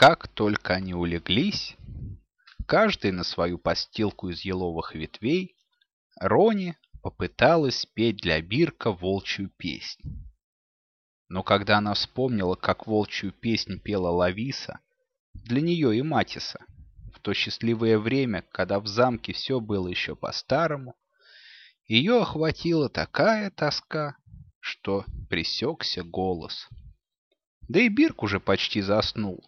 Как только они улеглись, каждый на свою постилку из еловых ветвей, Рони попыталась спеть для Бирка волчью песнь. Но когда она вспомнила, как волчью песнь пела Лависа, для нее и Матиса, в то счастливое время, когда в замке все было еще по-старому, ее охватила такая тоска, что пресекся голос. Да и Бирк уже почти заснул.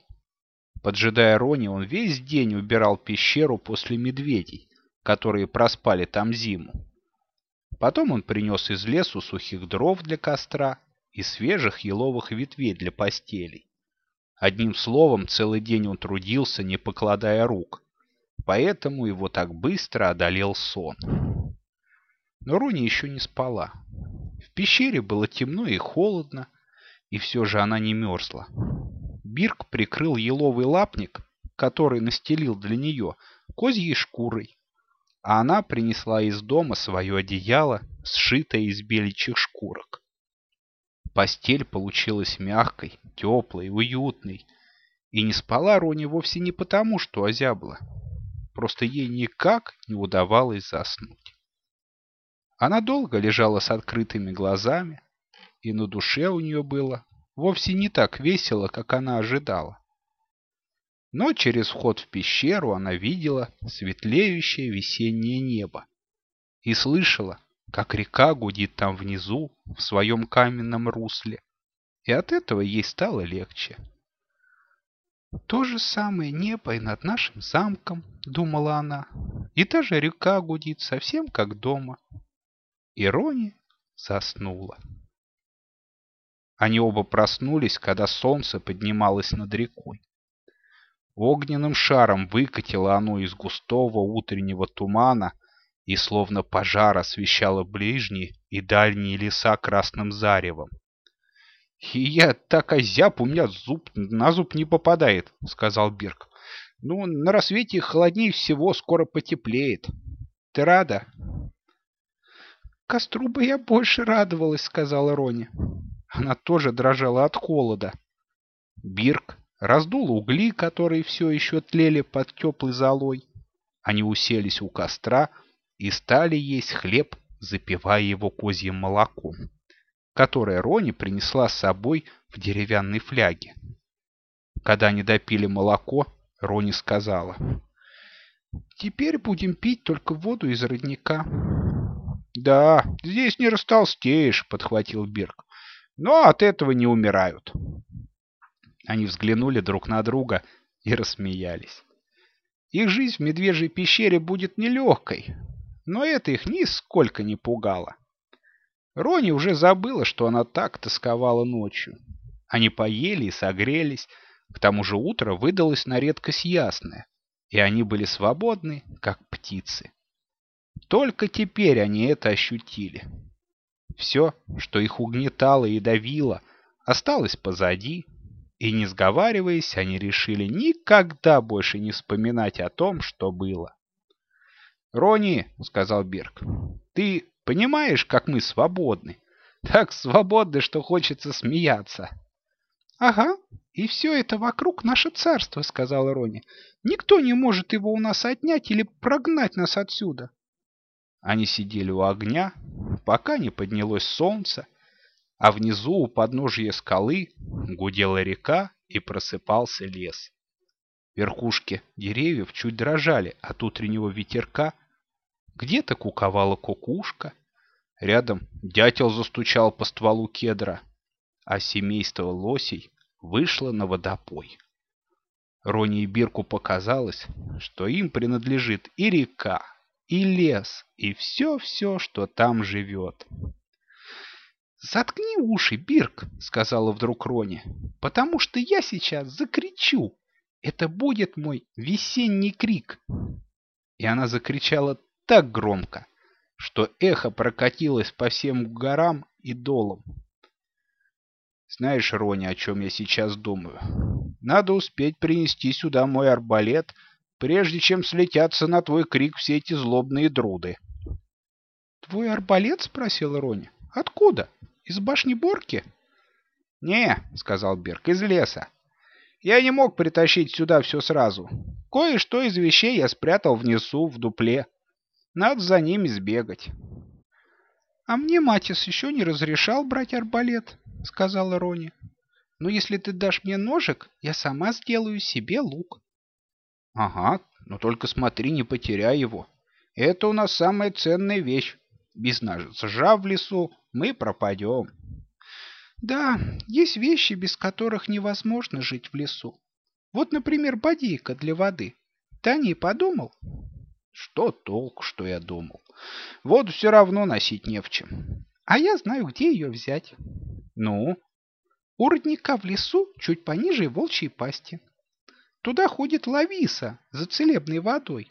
Поджидая Рони, он весь день убирал пещеру после медведей, которые проспали там зиму. Потом он принес из лесу сухих дров для костра и свежих еловых ветвей для постелей. Одним словом, целый день он трудился, не покладая рук, поэтому его так быстро одолел сон. Но Рони еще не спала. В пещере было темно и холодно, и все же она не мерзла. Бирк прикрыл еловый лапник, который настелил для нее, козьей шкурой, а она принесла из дома свое одеяло, сшитое из беличьих шкурок. Постель получилась мягкой, теплой, уютной. И не спала Рони вовсе не потому, что озябла. Просто ей никак не удавалось заснуть. Она долго лежала с открытыми глазами, и на душе у нее было вовсе не так весело, как она ожидала. Но через вход в пещеру она видела светлеющее весеннее небо и слышала, как река гудит там внизу, в своем каменном русле, и от этого ей стало легче. «То же самое небо и над нашим замком», — думала она, — «и та же река гудит совсем как дома». И Рони заснула. Они оба проснулись, когда солнце поднималось над рекой. Огненным шаром выкатило оно из густого утреннего тумана и словно пожар освещало ближние и дальние леса красным заревом. — И я так озяб, у меня зуб на зуб не попадает, — сказал Бирк. — Ну, на рассвете холоднее всего, скоро потеплеет. Ты рада? — Костру бы я больше радовалась, — сказала Рони. Она тоже дрожала от холода. Бирк раздул угли, которые все еще тлели под теплой золой. Они уселись у костра, — и стали есть хлеб, запивая его козьим молоком, которое Рони принесла с собой в деревянной фляге. Когда они допили молоко, Рони сказала, «Теперь будем пить только воду из родника». «Да, здесь не растолстеешь», — подхватил Бирк, «но от этого не умирают». Они взглянули друг на друга и рассмеялись. Их жизнь в медвежьей пещере будет нелегкой, но это их нисколько не пугало. Рони уже забыла, что она так тосковала ночью. Они поели и согрелись, к тому же утро выдалось на редкость ясное, и они были свободны, как птицы. Только теперь они это ощутили. Все, что их угнетало и давило, осталось позади, и, не сговариваясь, они решили никогда больше не вспоминать о том, что было. «Рони», — сказал Берг, — «ты понимаешь, как мы свободны? Так свободны, что хочется смеяться». «Ага, и все это вокруг наше царство», — сказала Рони. «Никто не может его у нас отнять или прогнать нас отсюда». Они сидели у огня, пока не поднялось солнце, а внизу у подножия скалы гудела река и просыпался лес. Верхушки деревьев чуть дрожали от утреннего ветерка, где-то куковала кукушка. Рядом дятел застучал по стволу кедра, а семейство лосей вышло на водопой. Рони и Бирку показалось, что им принадлежит и река, и лес, и все-все, что там живет. «Заткни уши, Бирк!» — сказала вдруг Рони. «Потому что я сейчас закричу. Это будет мой весенний крик!» И она закричала так громко, что эхо прокатилось по всем горам и долам. Знаешь, Рони, о чем я сейчас думаю? Надо успеть принести сюда мой арбалет, прежде чем слетятся на твой крик все эти злобные друды. — Твой арбалет? — спросил Рони. — Откуда? Из башни Борки? — Не, — сказал Берг, — из леса. Я не мог притащить сюда все сразу. Кое-что из вещей я спрятал внизу, в дупле. Надо за ними сбегать. — А мне Матис еще не разрешал брать арбалет, — сказала Рони. — Но если ты дашь мне ножик, я сама сделаю себе лук. — Ага, но только смотри, не потеряй его. Это у нас самая ценная вещь. Без ножа в лесу мы пропадем. Да, есть вещи, без которых невозможно жить в лесу. Вот, например, бодейка для воды. Ты о ней подумал? Что толк, что я думал? Вот все равно носить не в чем. А я знаю, где ее взять. Ну? У родника в лесу, чуть пониже волчьей пасти. Туда ходит Лависа за целебной водой.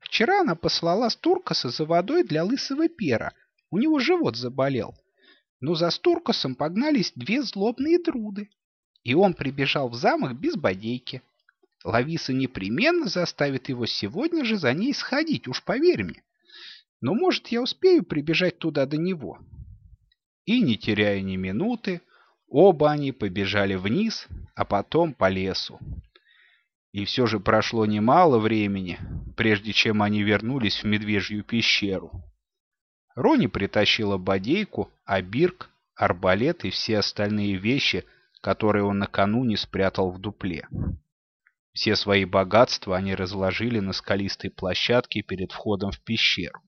Вчера она послала Стуркаса за водой для лысого пера. У него живот заболел. Но за Стуркасом погнались две злобные друды. И он прибежал в замок без бодейки. Лависа непременно заставит его сегодня же за ней сходить, уж поверь мне. Но, может, я успею прибежать туда до него. И, не теряя ни минуты, оба они побежали вниз, а потом по лесу. И все же прошло немало времени, прежде чем они вернулись в Медвежью пещеру. Рони притащила бодейку, а Бирк — арбалет и все остальные вещи, которые он накануне спрятал в дупле. Все свои богатства они разложили на скалистой площадке перед входом в пещеру.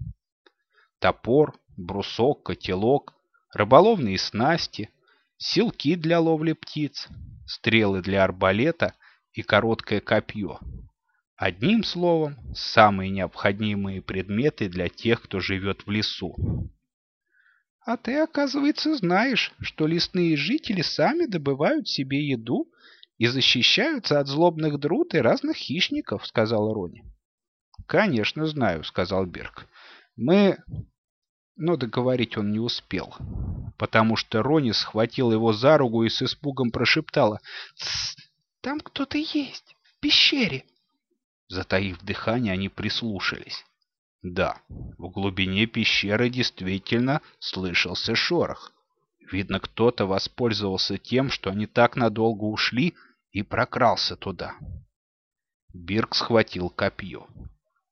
Топор, брусок, котелок, рыболовные снасти, силки для ловли птиц, стрелы для арбалета и короткое копье. Одним словом, самые необходимые предметы для тех, кто живет в лесу. А ты, оказывается, знаешь, что лесные жители сами добывают себе еду и защищаются от злобных друт и разных хищников, сказала Рони. Конечно, знаю, сказал Берг. Мы... Но договорить он не успел, потому что Рони схватила его за руку и с испугом прошептала. Там кто-то есть, в пещере. Затаив дыхание, они прислушались. Да, в глубине пещеры действительно слышался шорох. Видно, кто-то воспользовался тем, что они так надолго ушли, и прокрался туда. Бирк схватил копье.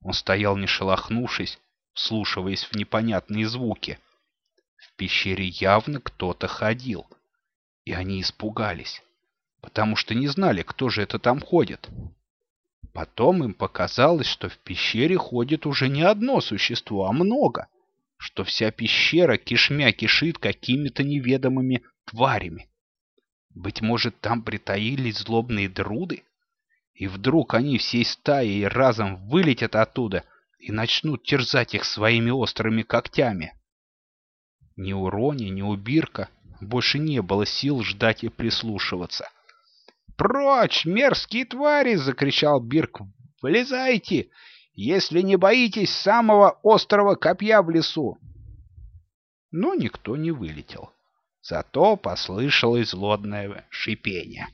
Он стоял не шелохнувшись, вслушиваясь в непонятные звуки. В пещере явно кто-то ходил, и они испугались потому что не знали, кто же это там ходит. Потом им показалось, что в пещере ходит уже не одно существо, а много, что вся пещера кишмя кишит какими-то неведомыми тварями. Быть может, там притаились злобные друды? И вдруг они всей стаей разом вылетят оттуда и начнут терзать их своими острыми когтями. Ни у Рони, ни у Бирка больше не было сил ждать и прислушиваться — «Прочь, мерзкие твари!» — закричал Бирк. «Вылезайте, если не боитесь самого острого копья в лесу!» Но никто не вылетел. Зато послышалось злодное шипение.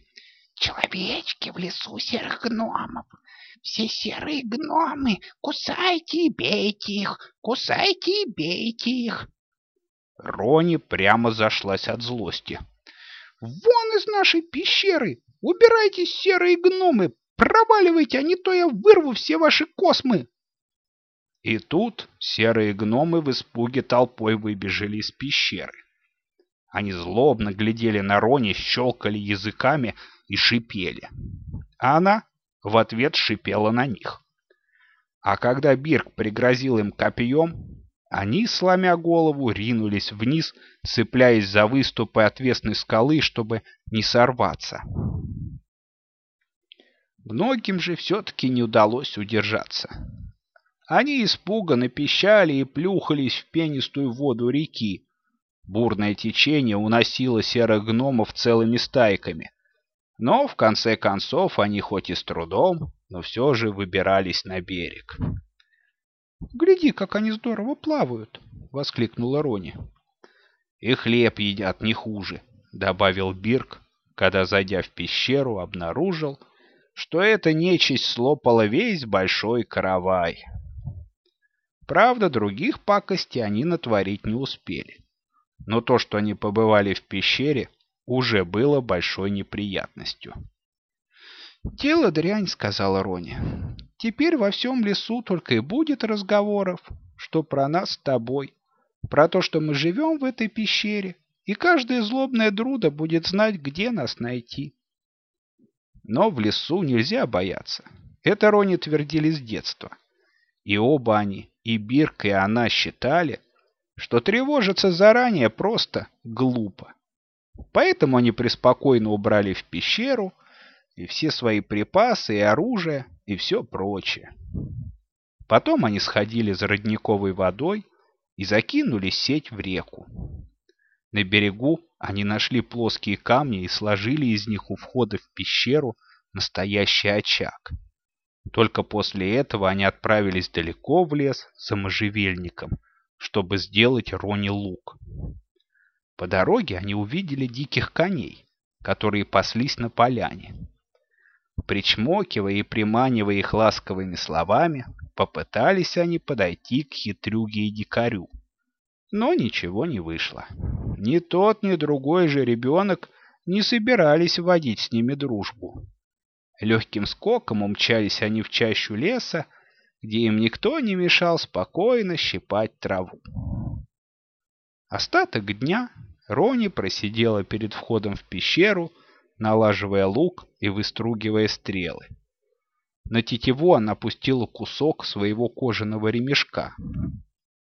«Человечки в лесу серых гномов! Все серые гномы! Кусайте и бейте их! Кусайте и бейте их!» Рони прямо зашлась от злости. «Вон из нашей пещеры! Убирайтесь, серые гномы! Проваливайте, а не то я вырву все ваши космы!» И тут серые гномы в испуге толпой выбежали из пещеры. Они злобно глядели на Рони, щелкали языками и шипели. А она в ответ шипела на них. А когда Бирк пригрозил им копьем, они, сломя голову, ринулись вниз, цепляясь за выступы отвесной скалы, чтобы не сорваться. Многим же все-таки не удалось удержаться. Они испуганно пищали и плюхались в пенистую воду реки. Бурное течение уносило серых гномов целыми стайками. Но, в конце концов, они хоть и с трудом, но все же выбирались на берег. «Гляди, как они здорово плавают!» — воскликнула Рони. «И хлеб едят не хуже», — добавил Бирк, когда, зайдя в пещеру, обнаружил, что эта нечисть слопала весь большой каравай. Правда, других пакостей они натворить не успели. Но то, что они побывали в пещере, уже было большой неприятностью. «Дело дрянь», — сказала Рони. «Теперь во всем лесу только и будет разговоров, что про нас с тобой, про то, что мы живем в этой пещере, и каждая злобная друда будет знать, где нас найти». Но в лесу нельзя бояться. Это Рони твердили с детства. И оба они, и Бирк, и она считали, что тревожиться заранее просто глупо. Поэтому они преспокойно убрали в пещеру и все свои припасы, и оружие, и все прочее. Потом они сходили за родниковой водой и закинули сеть в реку. На берегу они нашли плоские камни и сложили из них у входа в пещеру настоящий очаг. Только после этого они отправились далеко в лес за можжевельником, чтобы сделать Рони лук. По дороге они увидели диких коней, которые паслись на поляне. Причмокивая и приманивая их ласковыми словами, попытались они подойти к хитрюге и дикарю. Но ничего не вышло. Ни тот, ни другой же ребенок не собирались водить с ними дружбу. Легким скоком умчались они в чащу леса, где им никто не мешал спокойно щипать траву. Остаток дня Рони просидела перед входом в пещеру, налаживая лук и выстругивая стрелы. На тетиву она пустила кусок своего кожаного ремешка.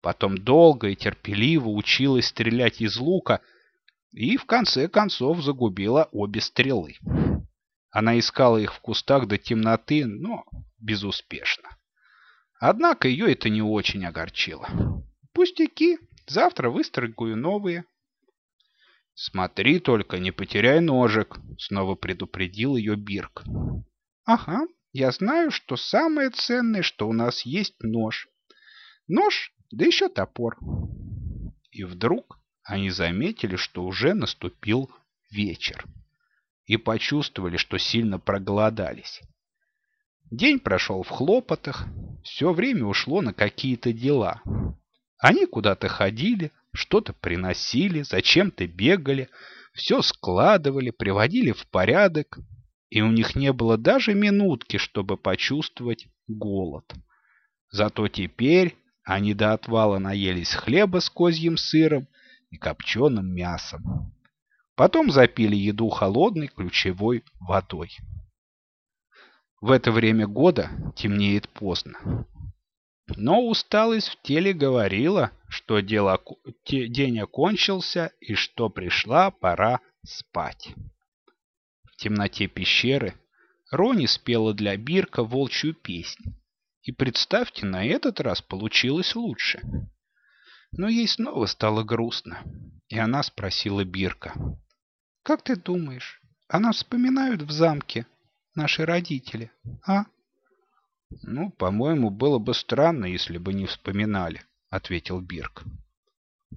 Потом долго и терпеливо училась стрелять из лука и в конце концов загубила обе стрелы. Она искала их в кустах до темноты, но безуспешно. Однако ее это не очень огорчило. «Пустяки, завтра выстрогаю новые». «Смотри только, не потеряй ножик», — снова предупредил ее Бирк. «Ага, я знаю, что самое ценное, что у нас есть нож. Нож, да еще топор». И вдруг они заметили, что уже наступил вечер и почувствовали, что сильно проголодались. День прошел в хлопотах, все время ушло на какие-то дела. Они куда-то ходили, что-то приносили, зачем-то бегали, все складывали, приводили в порядок, и у них не было даже минутки, чтобы почувствовать голод. Зато теперь они до отвала наелись хлеба с козьим сыром и копченым мясом. Потом запили еду холодной ключевой водой. В это время года темнеет поздно. Но усталость в теле говорила, что дело, день окончился и что пришла пора спать. В темноте пещеры Рони спела для Бирка волчью песнь. И представьте, на этот раз получилось лучше. Но ей снова стало грустно, и она спросила Бирка. «Как ты думаешь, она вспоминают в замке наши родители, а?» «Ну, по-моему, было бы странно, если бы не вспоминали», — ответил Бирк.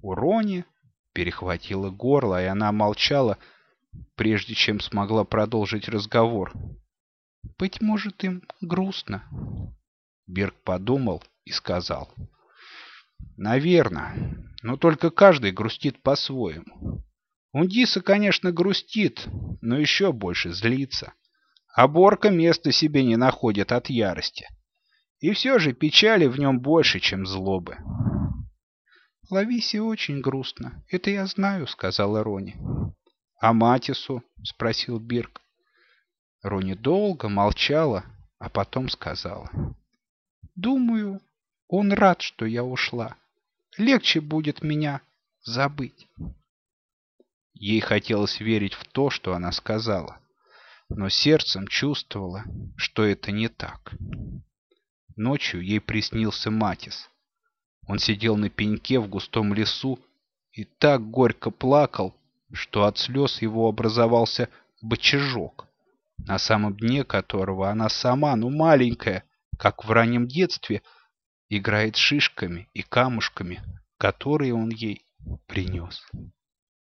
У Рони перехватило горло, и она молчала, прежде чем смогла продолжить разговор. «Быть может, им грустно?» Бирк подумал и сказал. «Наверное, но только каждый грустит по-своему. Ундиса, конечно, грустит, но еще больше злится. А Борка места себе не находит от ярости. И все же печали в нем больше, чем злобы. «Лависе очень грустно, это я знаю», — сказала Рони. «А Матису?» — спросил Бирк. Рони долго молчала, а потом сказала. «Думаю, он рад, что я ушла. Легче будет меня забыть». Ей хотелось верить в то, что она сказала но сердцем чувствовала, что это не так. Ночью ей приснился Матис. Он сидел на пеньке в густом лесу и так горько плакал, что от слез его образовался бочажок, на самом дне которого она сама, ну маленькая, как в раннем детстве, играет шишками и камушками, которые он ей принес.